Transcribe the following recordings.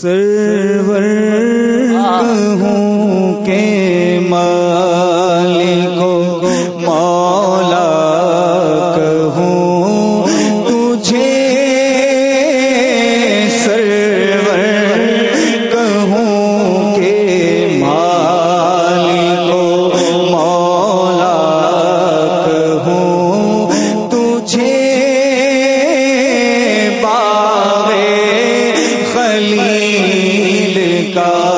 سرور کہوں کے مالک مولا کا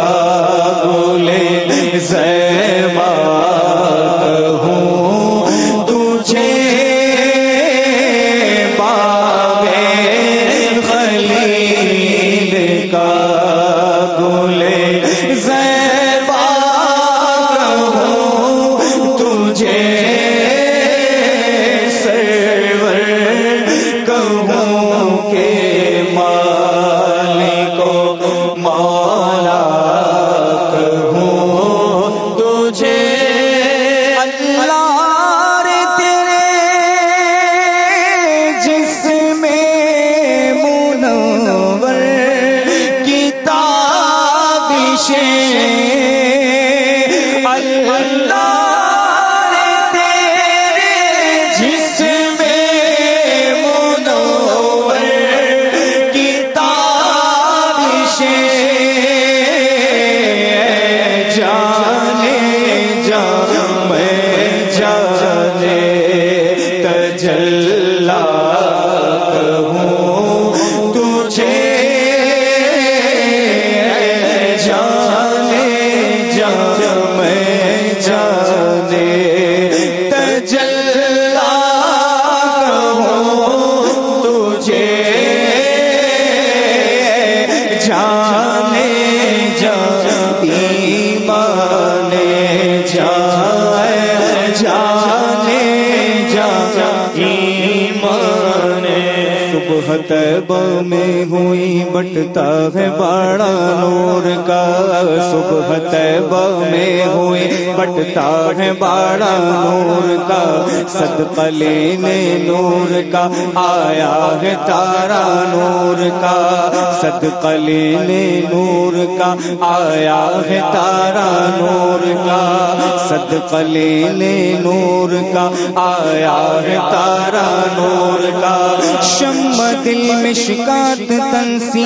بٹتا ہے بڑا نور کا۔ صبح طیبہ میں ہوئی بٹتا ہے بڑا نور کا۔ صدقہ لینے نور کا، آیا ہے تارا نور کا۔ صدقہ لینے نور کا، آیا ہے تارا نور کا۔ صدقہ لینے نور کا، آیا ہے تارا نور کا۔ شم دل میں شکات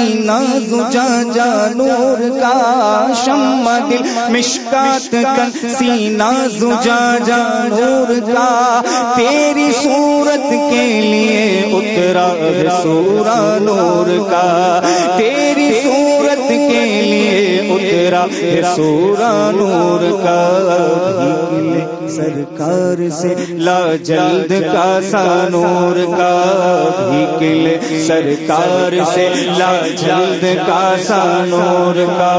تنسینا زجا جا نور کا شم دل مشکات تنسینا زجا جا نور کا۔ تیری صورت کے لیے اترا سورا نور کا۔ تیری اترا سورا نور کا سرکار سے لا جلد کا سا نور کا بھیکل سرکار سے لا جلد کا سا نور کا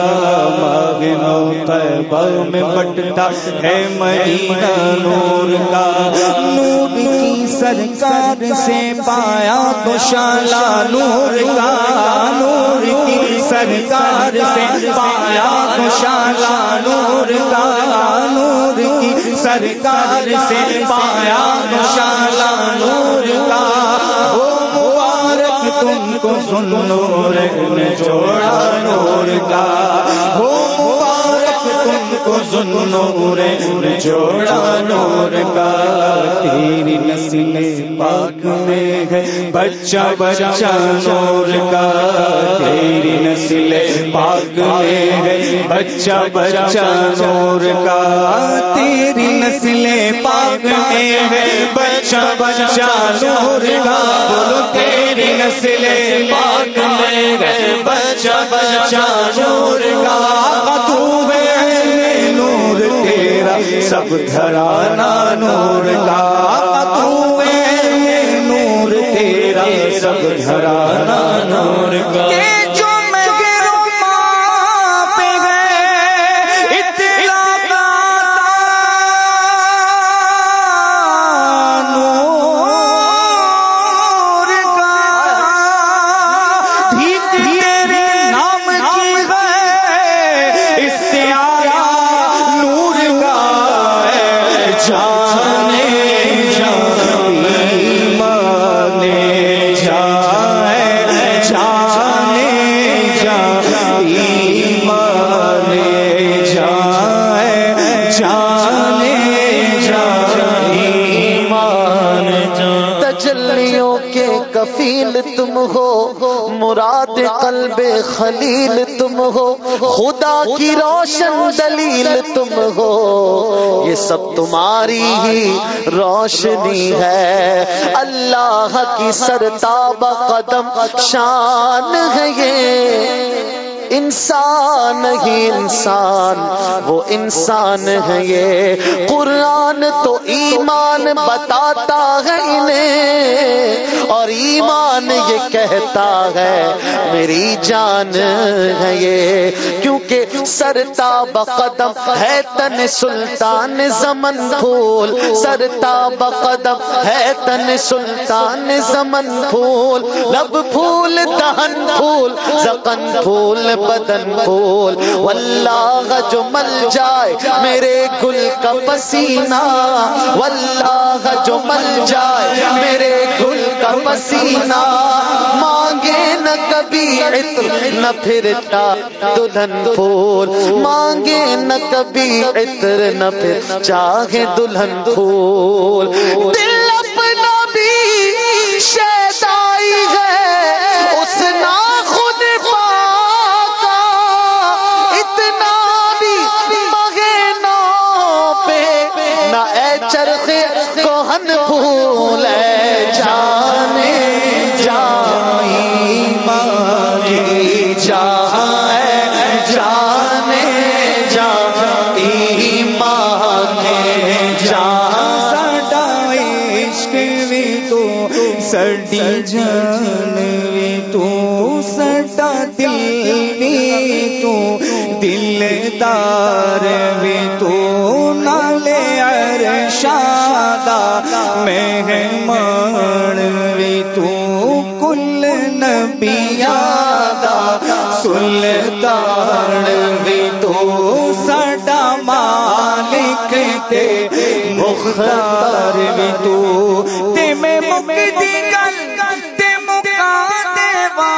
ماگنو میں بٹتا ہے مدینہ نور کا۔ سرکار سے پایا تو شالا نور کا نور کی سرکار سے پایا تو شالا نور کا نور کی سرکار سے پایا تو شالا نور کا مبارک تم کو سن نور نے جوڑا نور کا ہو نور جوڑا نور کا، تیری نسل پاک میں ہے بچہ بچہ نور کا، تیری نسل پاک میں ہے بچہ بچہ نور کا، تیری نسل پاک میں ہے بچہ بچہ نور کا تیری نسل پاک میں ہے بچہ بچہ نور کا سب گھرانا نور کا تو نور تیرا سب گھرانا نور کا۔ خلیل تم ہو، خدا کی روشن دلیل تم ہو۔ یہ سب تمہاری ہی روشنی ہے۔ اللہ کی سرتاب قدم شان ہے یہ۔ انسان ہی انسان، وہ انسان ہے یہ۔ قرآن تو ایمان بتاتا ہے انہیں، اور ایمان یہ کہتا ہے، میری جان ہے یہ۔ کیونکہ سرتا بقدم ہے تن سلطان زمن پھول۔ سرتا بقدم ہے تن سلطان زمن پھول۔ لب پھول، دہن پھول زقن پھول بدن پھول واللہ جو مل جائے میرے گل کا پسینہ، واللہ جو مل جائے میرے گل کا پسینہ۔ مانگے نہ کبھی عطر، نہ پھرتا دلہن پھول۔ مانگے نہ کبھی عطر، نہ پھر چاہے دلہن پھول۔ جائے جانے وی تو سڈی جان تو دل وی تو، دلدار وی تو نالے ارشادا مہمان وی تو، کل نبیا سلطان تے مختار بھی تو۔ تے میں مکدی گل تے مکا دیوا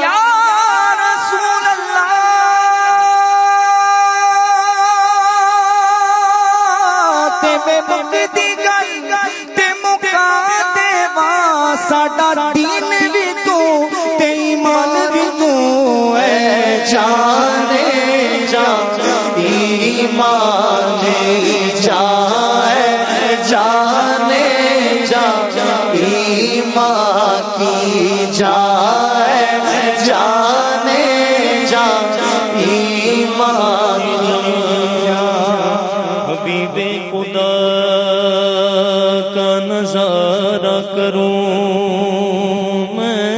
یا رسول اللہ۔ تے میں گل تے مکا دیوا ساڈا دین بھی تو تے ایمان بھی تو۔ اے جان۔ ایمان جائے جانے جان ایمان کی جائے جانے جان ایمان حبیب خدا کا نظارہ کروں میں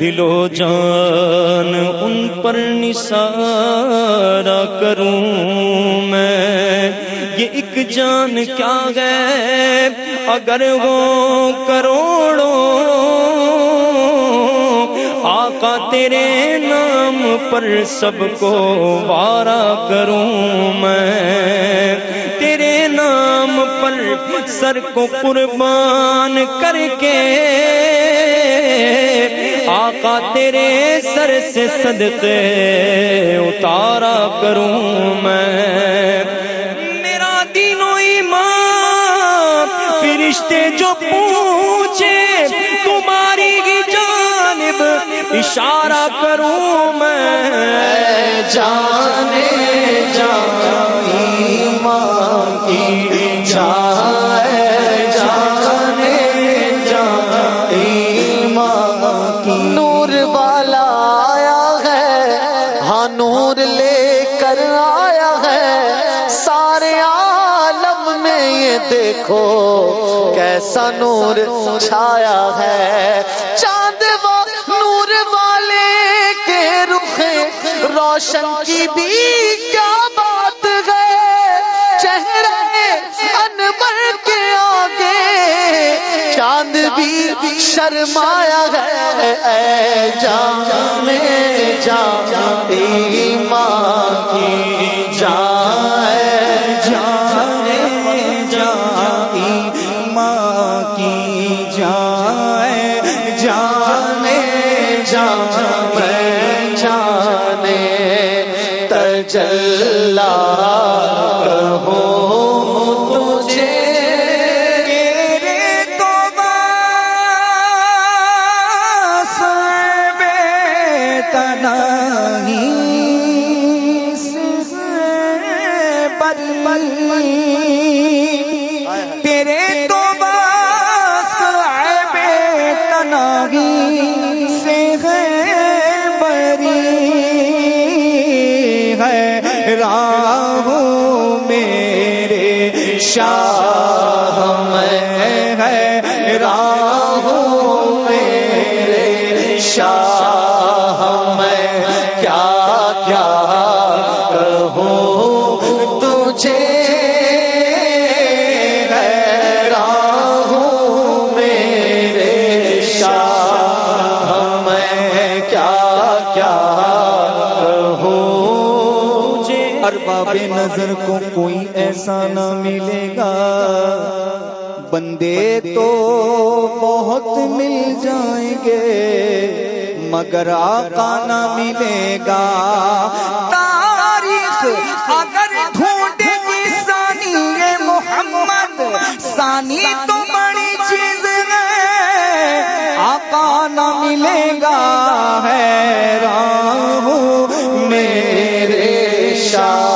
دل و جان ان پر نثارا کروں میں۔ یہ ایک جان کیا ہے اگر وہ کروڑوں آقا تیرے نام پر سب کو وارا کروں میں۔ تیرے نام پر سر کو قربان کر کے آقا تیرے سر سے صدقے اتارا کروں میں۔ میرا دین و ایمان، فرشتے جو پوچھے، تمہاری ہی جانب اشارہ کروں میں۔ جانے جان ایمان کی جائے کیسا نور چھایا ہے۔ چاند و نور والے کے رخ روشن کی بھی کیا بات ہے۔ چہرے انور کے آگے چاند بھی شرمایا ہے۔ اے جانے جان ایمان کی میرے شاہ میں ہے راہ میرے شاہ میں کیا کیا کہوں تجھے؟ ارباب نظر کو کوئی ایسا نہ ملے گا۔ بندے تو بہت مل جائیں گے، مگر آقا نہ ملے گا۔ تاریخ اگر ڈھونڈے گی ثانی محمد، ثانی تو بڑی چیز ہے۔ آقا نہ ملے گا ہے میرے شاہ۔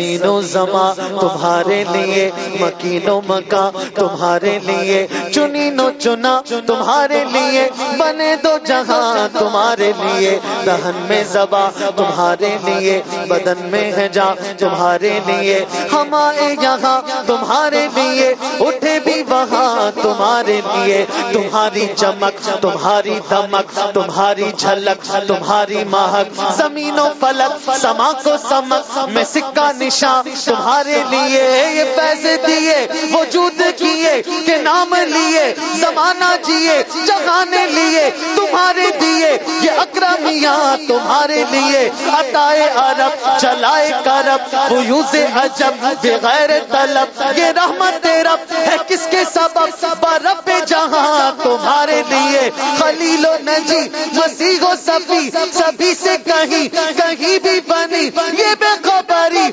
زمین و زماں تمہارے لیے، مکین و مکان تمہارے لیے چنی نو چنا تمہارے لیے، بنے دو جہاں تمہارے لیے، دہن میں زبا تمہارے لیے، بدن میں ہے جا تمہارے لیے، ہم آئے یہاں تمہارے لیے، اٹھے بھی وہاں تمہارے لیے، تمہاری چمک، تمہاری دمک، تمہاری جھلک، تمہاری مہک زمین و فلک سما کو سمک، میں سکہ نہیں نشان تمہارے لیے یہ پیسے دیے، وجود کیے، کہ نام لیے، زمانہ جیے، جگانے لیے، تمہارے دیے، یہ اکرمیاں تمہارے لیے۔ عطائے عرب چلائے کرب، فیوز عجب، بغیر طلب۔ یہ رحمت رب ہے کس کے سبب؟ برب جہاں تمہارے لیے۔ خلیل و نجی مسیح و صفی، سبھی سے کہیں کہیں بھی بنی۔ یہ بے خبری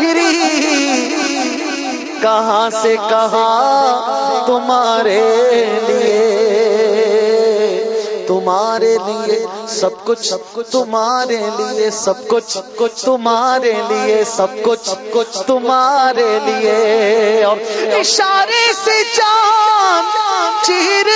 پھری کہاں سے کہاں تمہارے لیے؟ تمہارے لیے سب کچھ، تمہارے لیے سب کچھ کچھ تمہارے لیے سب کچھ کچھ تمہارے لیے۔ اور اشارے سے چاند چیر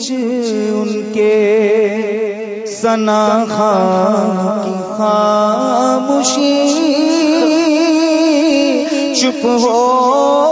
کچھ ان کے سنا خان کی خاموشی چپ ہو